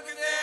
every day.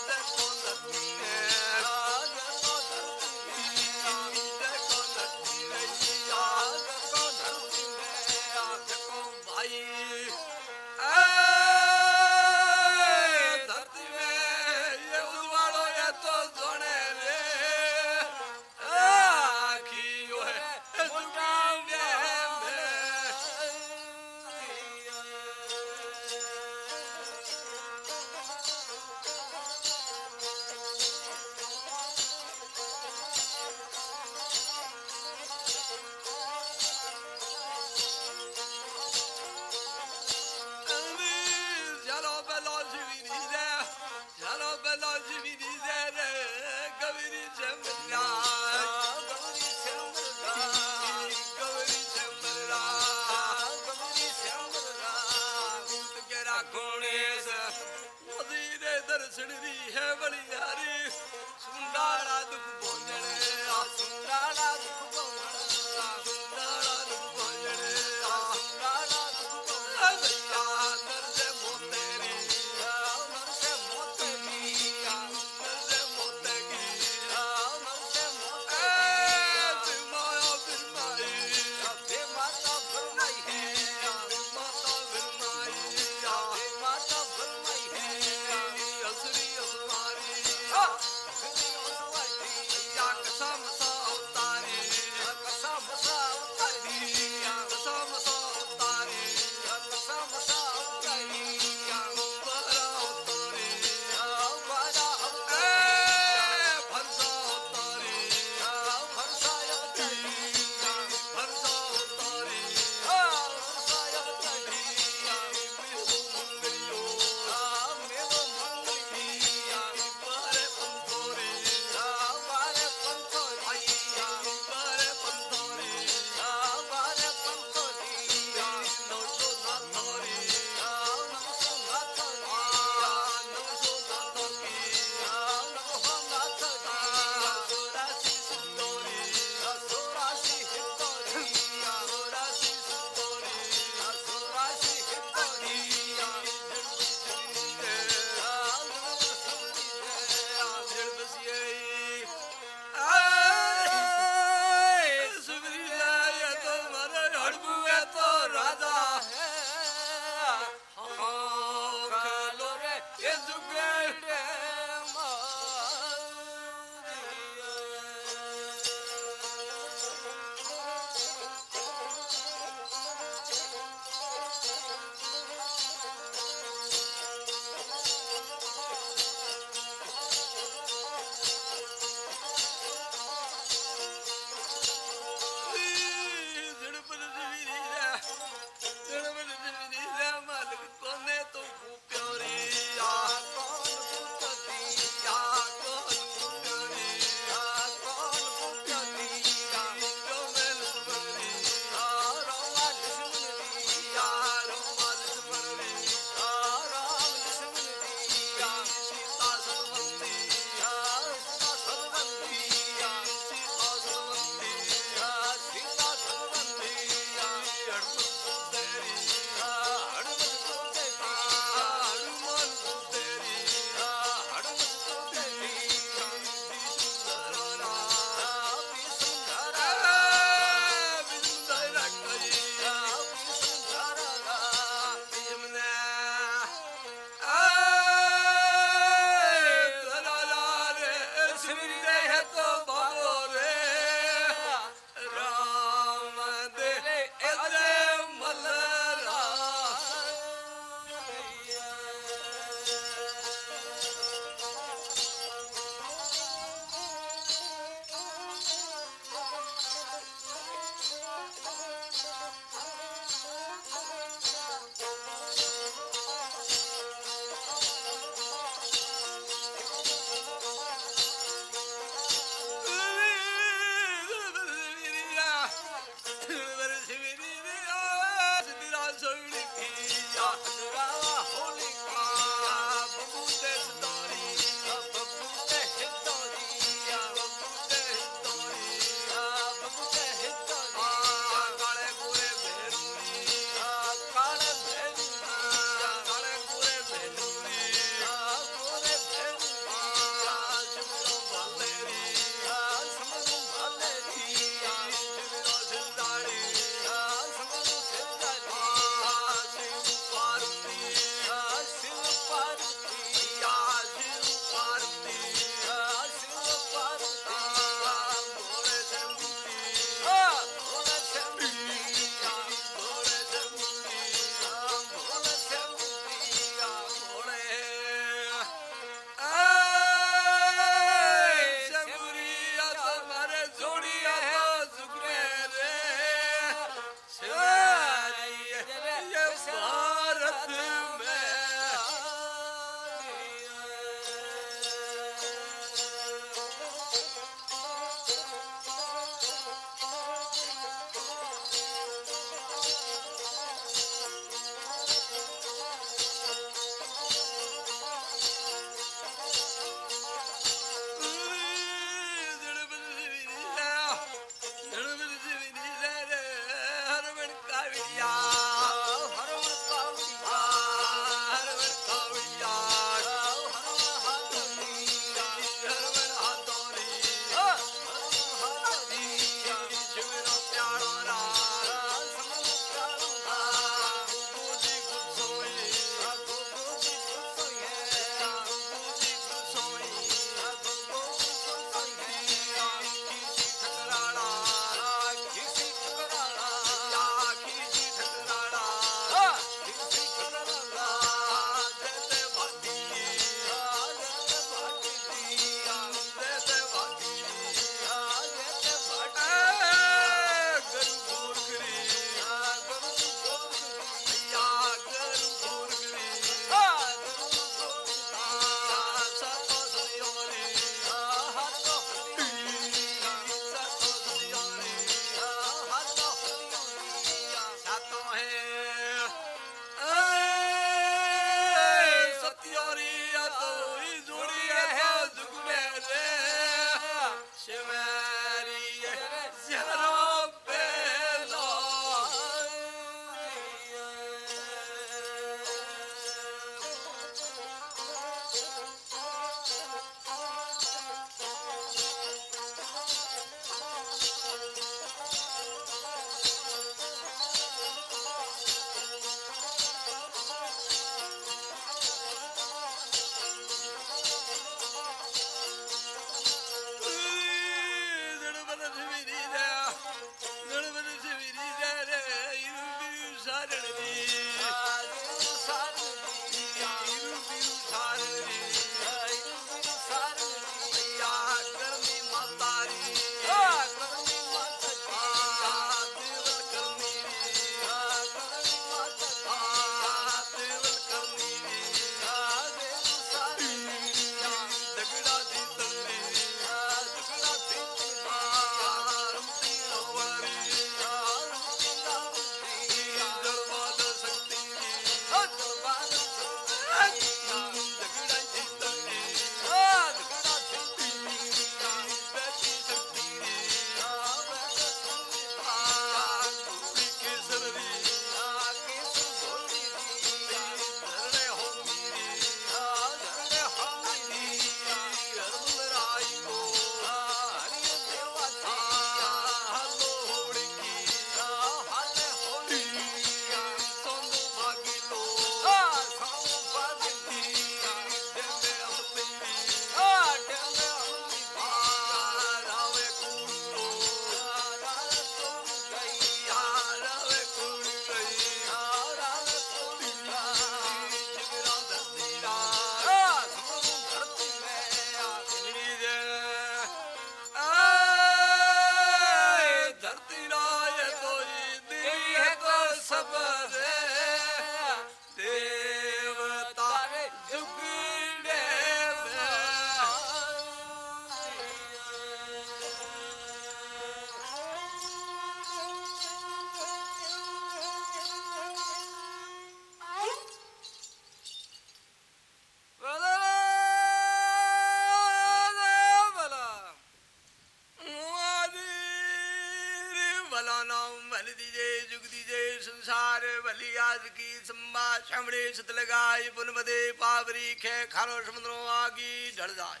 छमड़े सुत लगाए पुन बदे पावरी खे खारो समुद्रो आगी ढल जाए।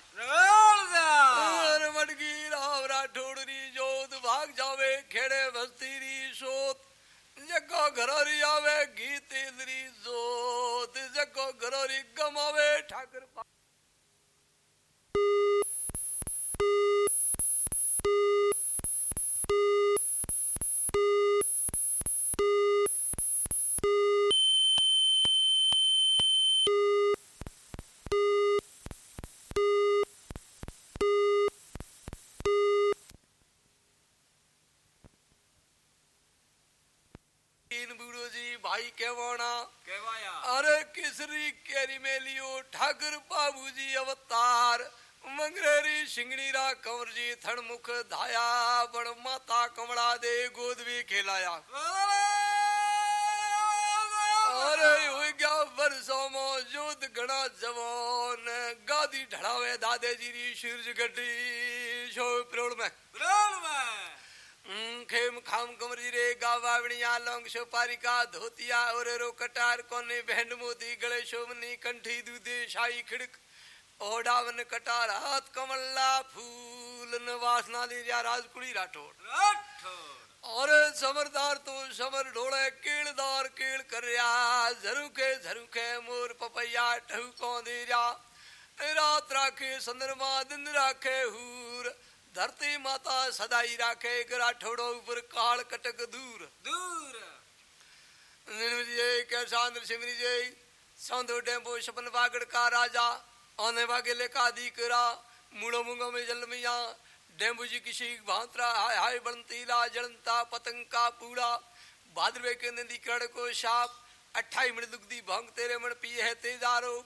मटकी रावरा ठोड़री जोत भाग जावे खेड़े बस्ती री सोत। जगो घरोरी आवे गीत री जोत। जगो घरोरी गमावे ठाकर केवणा अरे किसरी केरी मेलियो ठाकुर बाबूजी अवतार। मंगरेरी सिंगड़ीरा कंवर जी थण मुख धाया। बड़ माता कमड़ा दे गोद भी खेलाया। अरे हुई गया वर्षों में युद्ध घना जवान। गादी ढड़ावे दादाजी री शीर्ष गड्डी। शो प्रोड़ में। खेम खाम कमरी रे गावावणिया लौंग सोपारिका धोतिया और रो कटार कोने बहन मोती गले शोभनी कंठी दूधे शाही खिड़क ओडावन कटार हाथ कमल्ला फूल न वासना ली जा राजकुड़ी राठौड़ और समरदार तो समर ढोले केड़दार केड़ कर झरुखे झरुखे मोर पपैया ठहु को दे रात राखे संदरमा दिन राखे हूर धरती माता सदाई राखे गराठोड़ो ऊपर काल कटक दूर। दूर। कैसा नृसिमरी जय सौंदो डेम्बो सपन बागड़ का राजा आने वागे लेका दी करा मूड़ो मुंगो में जल मिया। डेम्बू जी किसी भांतरा हाय हाय बनतीला जलंता पतंग का पूड़ा। भाद्रवे के नदी कड़ को शाप अट्ठाई भंग तेरे मन पी है तेजारो।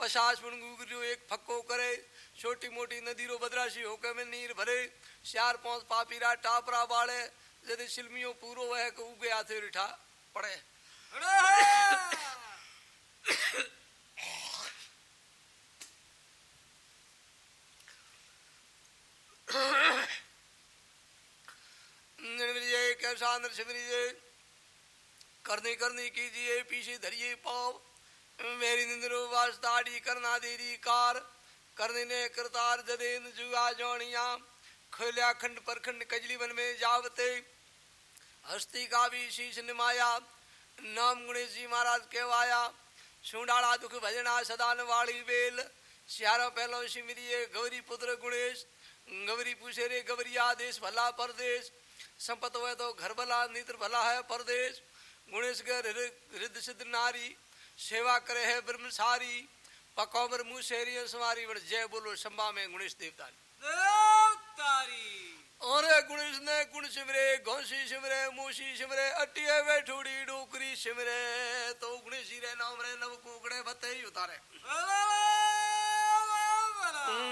पचास मन गुगरियो एक फक्को करे। छोटी मोटी नदी रो बदराशी होके में नीर भरे चार पाँच पापीरा टापरा बाड़े यदि शिल्मियों पूरो वह को उगे आते रिठा पड़े। कैसा करनी करनी कीजिए पीछे धरिए पाव। मेरी निंद्रो वास्ताड़ी करना देरी कार। करने करतार जदेन जुआ जोनिया, खोलिया खंड पर खंड कजली वन में जावते। हस्ती का भी शीश निमाया, नाम गुणेश जी महाराज कहवाया सुडाड़ा दुख भजना सदान वाली। बेल श्यारो पहलो सिमरिये गौरी पुत्र गुणेश, गौरी पूछे रे गवरिया देश भला परदेश। संपत हुए तो घर भला, नित्र भला है परदेश। गुणेश के हृदय सिद्ध नारी, सेवा करे है ब्रह्मसारी। पकौमर शेरियन समारी बड़ जय बोलो संभा में गुणेश देवतारी देवतारी। और गुणेश ने गुण सिमरे घोसी सिमरे मूसी सिमरे अटिए बैठूड़ी डोकरी सिमरे। तो गुणेश रे नाम रे नव कुकड़े बते ही उतारे।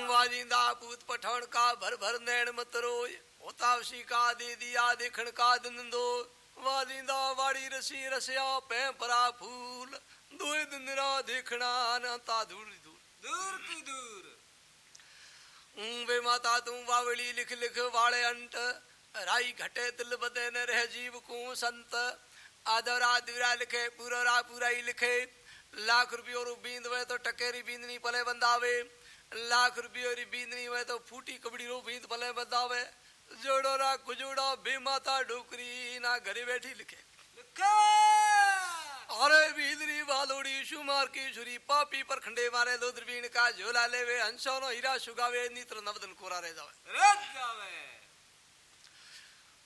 वाजिंदा पूत पठान का भर भर नैन मत रोय। होतावसी का दे दिया देखण का दिन दो वाजिंदा वाड़ी रसी रसिया पे परा फूल। दो दिन रा देखना नता दूर दूर। दूर की दूर। वे माता तू बावली लिख लिख वाले अंट राई घटे तिल बदे न रह जीव को संत। आदरा दिवरा लिखे, पूरा पूरा ही लिखे। लाख रुपयो रू बींद वे तो टकेरी बींदनी पले बंदावे लाख रुपयो री बींदनी वे तो फूटी कबड़ी रो बींद पले बंदावे जोड़ो रा कुजोड़ा बेमाता डोकरी ना घरे बैठी लिखे। लिखे! अरे बीदरी बालोड़ी शुमार की छुरी पापी पर खंडे मारे दो द्रवीण का झोला हंसोनो हीरा सुगावे नित्र नवदन कोरा रह जावे। रह जावे।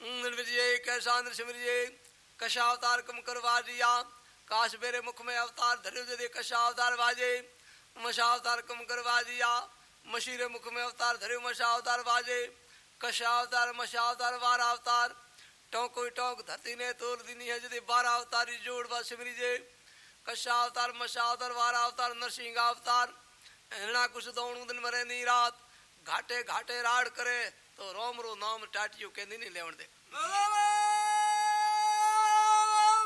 निर्विजय कैसा नृसिमरिये कशा अवतार कम करवा दिया? काश मेरे मुख में अवतार धरे दे कशा अवतार बाजे मशा अवतार कम करवा दिया। मशीरे मुख में अवतार धरे मशा अवतार बाजे कशा अवतार मशा अवतार वार अवतार। टोंको टोंक, धरती ने तोल दिनी है जदि बारह अवतारी जोड़ बा सिमरी जे। कशा अवतार, मशा अवतार, वारा अवतार, नरसिंह अवतार। हिरणा कुछ दौड़ू दिन मरे नी रात। घाटे घाटे राड करे तो रोम रो नाम टाटियो कहंदी नहीं लेवण दे।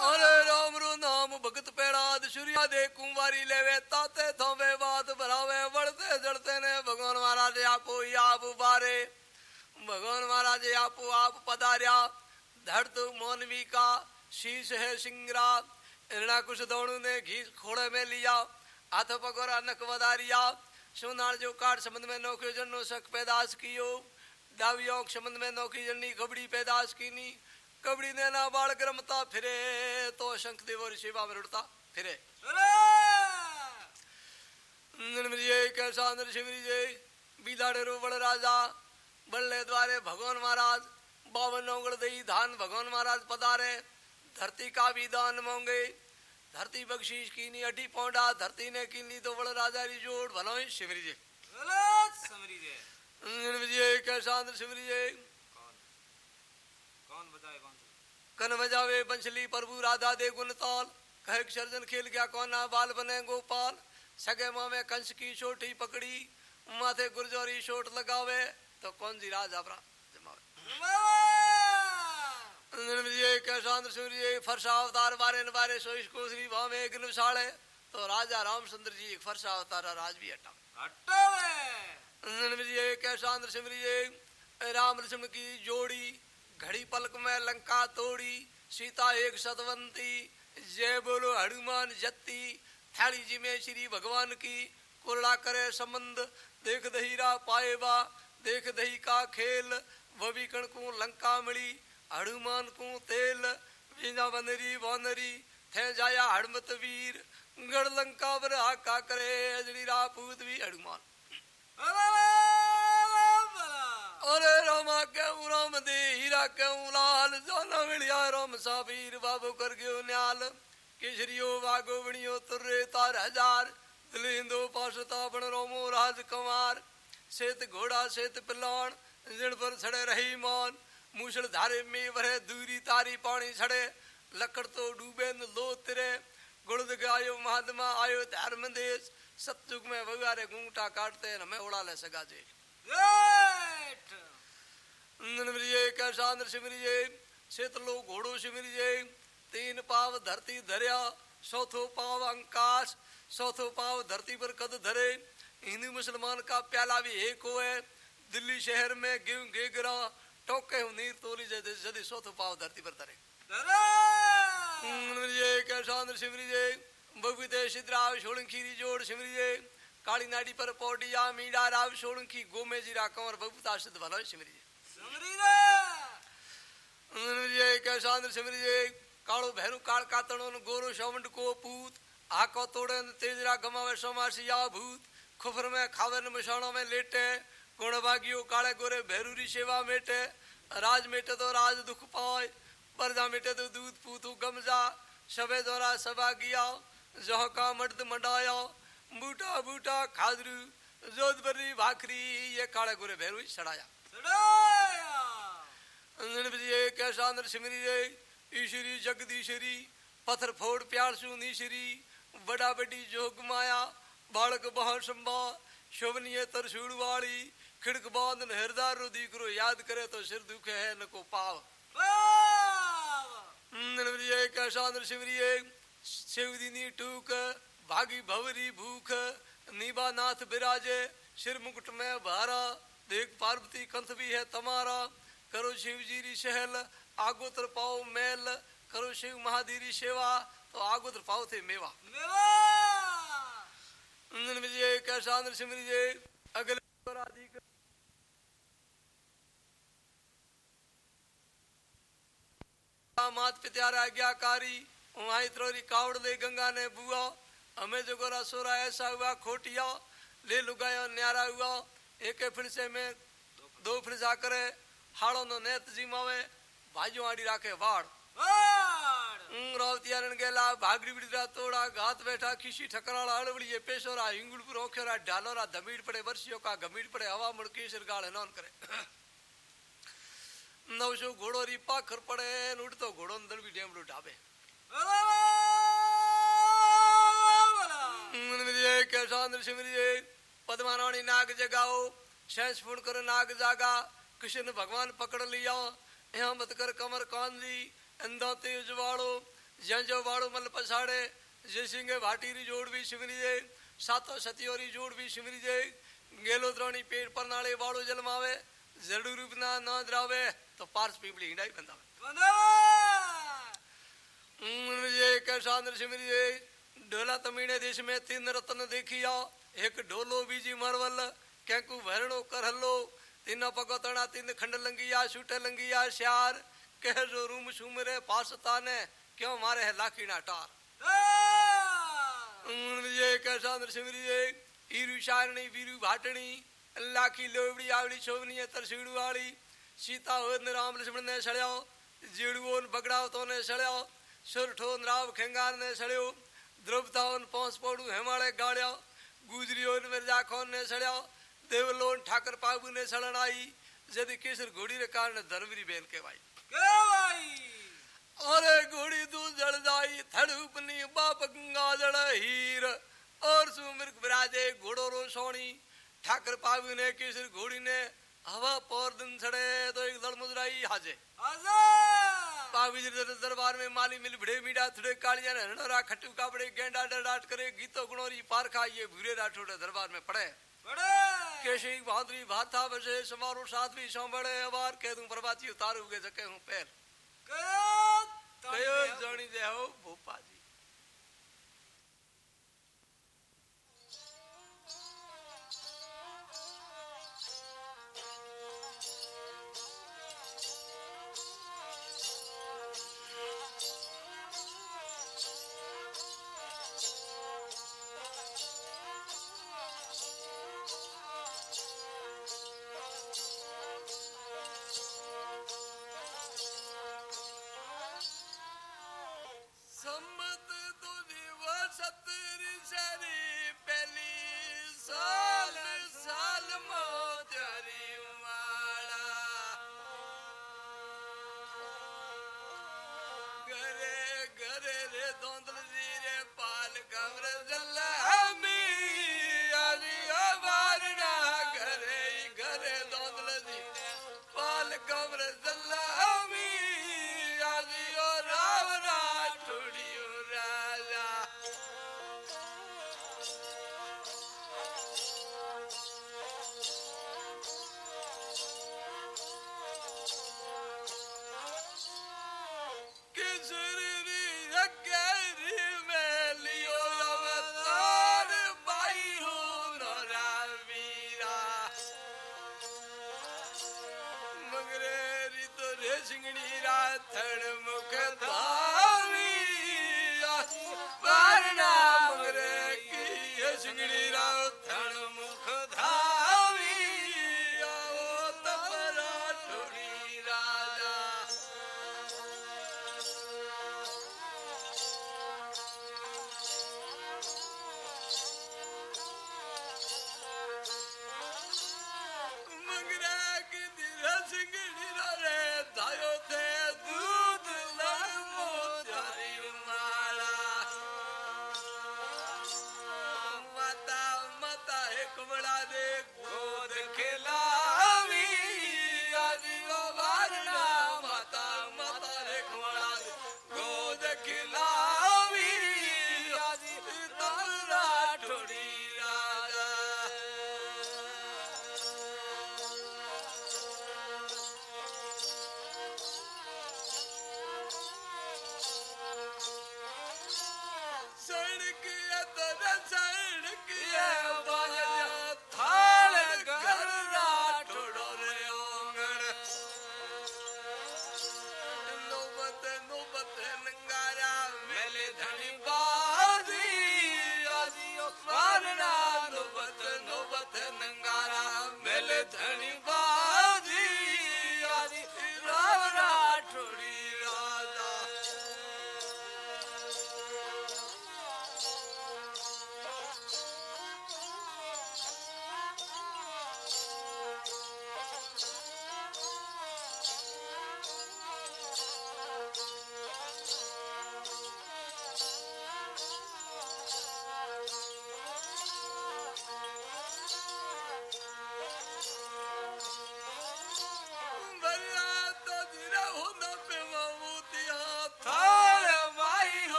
अरे राम रो नाम भगत पेड़ाद सूर्या दे, कुंवारी लेवे, ताते थोवे बात भरावे बढ़ते जड़ते ने, भगवान महाराज आपो आप बारे। भगवान महाराज आपो आप पधारिया। धड़ मोनवी का शीश है सिंगरा इरणा कुछ दौड़ू ने घी खोड़े में लिया हाथ पकोरा नक वदारिया सोनार जो काट संबंध में नौकरी जन्नो सख पैदाश कियो दावियों संबंध में नौकरी जन्नी कबड़ी पैदाश की नी कबड़ी ने ना बाल ग्रमता फिरे तो शंख देव और शिवा में रुड़ता फिरे। कैसा नृसिमरी जय बिलाड़े रो बड़ राजा बल्ले द्वारे भगवान महाराज बावन ओगड़ दई धान भगवान महाराज पधारे। धरती का भी दान मांगे। धरती बख्शीश की नी अटी पौंडा। धरती ने की नी तो बड़ राजा री जोड़। भलो शिवरी जी। समरी विजय कैसा शिवरी जी? कौन? कौन बजाए कन बजावे बंसली प्रभु राधा दे गुण ताल। कहे सर्जन खेल गया कौना बाल बने गोपाल। सगे माँ में कंस की छोटी पकड़ी। माथे गुरजोरी शोट लगावे। तो कौन जी राजा अपना बारे बारे सोईश को श्री भाव तो राजा रामचंद्र जी एक राज भी हटा। राम लक्ष्मण की जोड़ी, घड़ी पलक में लंका तोड़ी, सीता एक सतवंती, जय बोलो हनुमान जत्ती, थाली जी में श्री भगवान की कोरड़ा करे संबंध, देख दही दहीरा पाएबा देख दही का खेल वही कण को लंका मिली हनुमान को तेल बनरी वानरी, थे जाया हड़मत वीर गढ़ लंका बर हाका करे, अजड़ी रापूत भी हनुमान। अरे रामा क्यों राम दे हीरा क्यों लाल? जाना मिलिया राम साबीर, बाबू कर गयो न्याल। केसरियो वागो बणियो तुर्रे तार हज़ार। दिलिंदो पासता बण रोमो राज कुमार सेत घोड़ा, सेत पिलाण, जिण पर छड़े रही मान। मूसल धारे में वरे दूरी तारी पानी छड़े लकड़ तो डूबे न लो तिरे गुड़द गायो महात्मा आयो धर्म देश। सतयुग में भगारे घूंगटा काटते न मैं उड़ा ले सगा जे। कैसा नृसिमरिये शेतलो घोड़ो सिमरिये तीन पाव धरती धरिया चौथो पाव अंकाश चौथो पाव धरती पर कद धरे। हिंदू मुसलमान का प्याला भी एक हो है दिल्ली शहर में गेहूँ टोके नीर तोली जैसे जदी चौथो पाव धरती पर धरे। नृमरिये कैसा नृसिमरिये बबीते सिद्राव सोलंखीरी जोड़ सिमरिये काली नाड़ी पर पौडिया मीडा राव सोलंखी गोमे जीरा कंवर बबूता सिद्ध भलो सिमरिये जय कैसांद्र सिमर जय कालो भैरू काल कातणो गोरो शवंड को पूत आको तोड़े तेजरा गमावे समासिया भूत खुफर में खावे न मशाणों में लेटे गुण भागियो काले गोरे भैरूरी सेवा मेटे राज मेटे तो राज दुख पाए परजा मेटे तो दूध पूतू गमजा सबे द्वारा सभा किया जह का मर्द मंडाया बूटा बूटा खादरू जोधबरी भाखरी ये काले गोरे भैरू सड़ाया कैसा नर सिमरी रे ईश्वरी जगदीश्वरी पत्थर फोड़ प्यार सु नीश्वरी बड़ा बड़ी जोग माया बालक बहा संभा शोभनीय तरसूड़ वाली खिड़क बांधन हृदय रो दीकरो याद करे तो सिर दुखे है न को पाव। कैसा नर सिमरिये शिवदिनी टूक भागी भवरी भूख नीबा नाथ बिराजे सिर मुकुट में भारा देख पार्वती कंथ भी है तुम्हारा करो शिव जी री सहल आगोतर पाओ मैल करो शिव महादीरी सेवा तो आगोतर पाओ थे मेवा। कैसा सिमरी जय अगले राधि मात पित्यारा आज्ञाकारी वहाँ त्रोरी कावड़ ले गंगा ने बुआ। हमें जो गोरा सोरा ऐसा हुआ खोटिया ले लुगाया न्यारा हुआ। एक फिर से में दो फिर जा करे हाड़ो नो नेत जीमावे भाजो आड़ी राखे वाड़। रावतियारन गेला भागड़ी बिड़ा तोड़ा घात बैठा खिसी ठकराला अड़बड़ी पेशोरा हिंगुड़पुर ओखेरा ढालोरा धमीड़ पड़े वर्षियों का गमीड़ पड़े हवा मुड़की सिरगाल नौन करे। री पाखर पड़े उड़ तो घोड़ो अंदर भी डेमड़ो ढाबे कैसा नृसिमरिये पद्माराणी नाग जगाओ शेष फूण कर नाग जागा कृष्ण भगवान पकड़ लिया यहाँ मत कर कमर कांदी अंधा तेज वाड़ो जंजो वाड़ो मल पछाड़े जय सिंह भाटी री जोड़ भी सिमरी जे सातो सतियोरी जोड़ भी सिमरी जे गेलो द्रोणी पेट पर नाले वाड़ो जलमावे जड़ू रूप ना न द्रावे तो पार्स पीपली हिंडाई बंदावे ये कैसांद्र सिमरी जे ढोला तमीने देश में तीन रत्न देखिया एक ढोलो बीजी मरवल कैकू भरणो करहलो। तीन पगोतणा तीन खंड लंगिया छूटे लंगिया श्यार। कह जो रूम सुमरे पासता ने क्यों मारे है लाखीना टार। ये कैसा नृसिमरी ये ईरु शारणी वीरु भाटणी लाखी लोबड़ी आवड़ी शोभनी है तरसीड़ू वाली सीता हो राम लक्ष्मण ने सड़ियो जीड़ुओन बगड़ाव तो ने सड़ियो सुरठोन राव खेंगार ने सड़ियो द्रौपदाओन पहुँच पड़ू हेमाड़े गाड़ियो गुजरियोन मिर्ज़ा खोन ने सड़ियो देवलोन ठाकर पाबू ने सड़न आई यदि केसर घोड़ी रे कारण धर्मरी बेन के भाई अरे घोड़ी तू जड़ जाई थड़ुपनी बाप गंगा जड़ हीर और सुमृग विराजे घोड़ो रो सोनी ठाकर पाबू ने केसर घोड़ी ने हवा पोर दिन सड़े तो एक दल मुजराई हाजे। पावी दरबार में माली मिल भिड़े मीडा थोड़े कालिया ने रणरा खट्टू कापड़े गेंडा डाट करे गीतो गुणोरी पारखा ये भूरे राठोड़े दरबार में पड़े। केशी भादरी भाथा बसे समारो सातवी संभड़े अवार कह दूँ प्रभाती उतारू के जके हूँ पैर। कयो हो भोपाल।